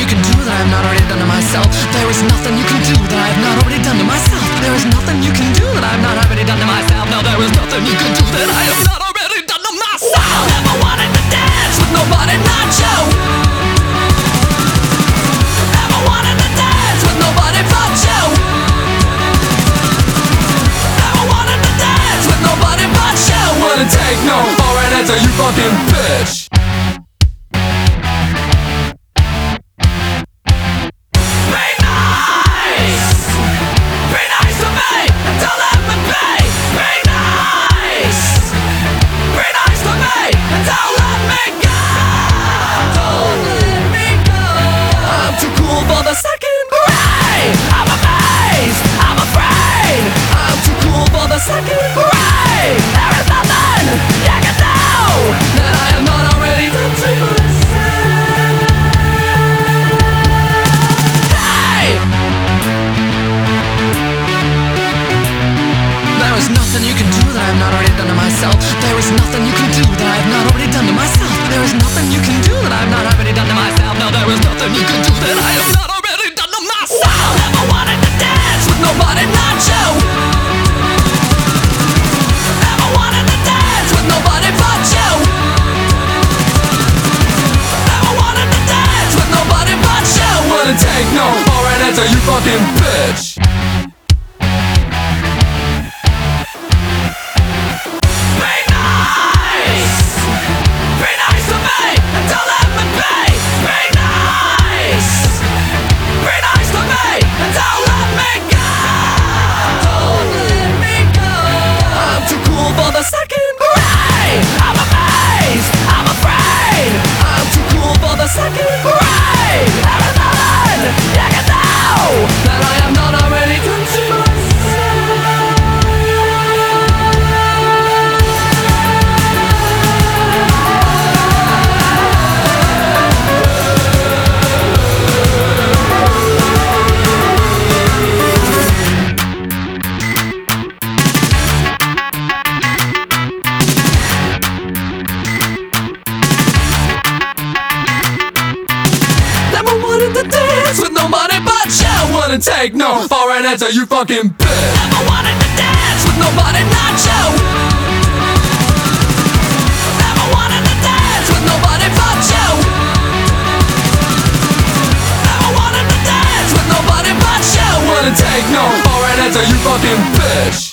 you can do that I have not already done to myself. There is nothing you can do that I have not already done to myself. There is nothing you can do that I have not already done to myself. No, there is nothing you can do that I have not already done to myself. Wow. Never wanted to dance with nobody, not you. Never wanted to dance with nobody but you. Never wanted to dance with nobody but you. Wouldn't take no for an answer, you fucking bitch. Nothing you can do that I have not already done to myself. There is nothing you can do that I have not already done to myself. There is nothing you can do that I have not already done to myself. No, there is nothing you can do that I have not already done to myself. Never wanted to dance with nobody, not you. Never wanted to dance with nobody but you. Never wanted to dance with nobody but you. Take no for an answer, you fucking bitch. Cool for you. Wouldn't take no for an answer, you fucking bitch. Never wanted to dance with nobody, not you. Never wanted to dance with nobody but you. Never wanted to dance with nobody but you. Wouldn't take no for an answer, you fucking bitch.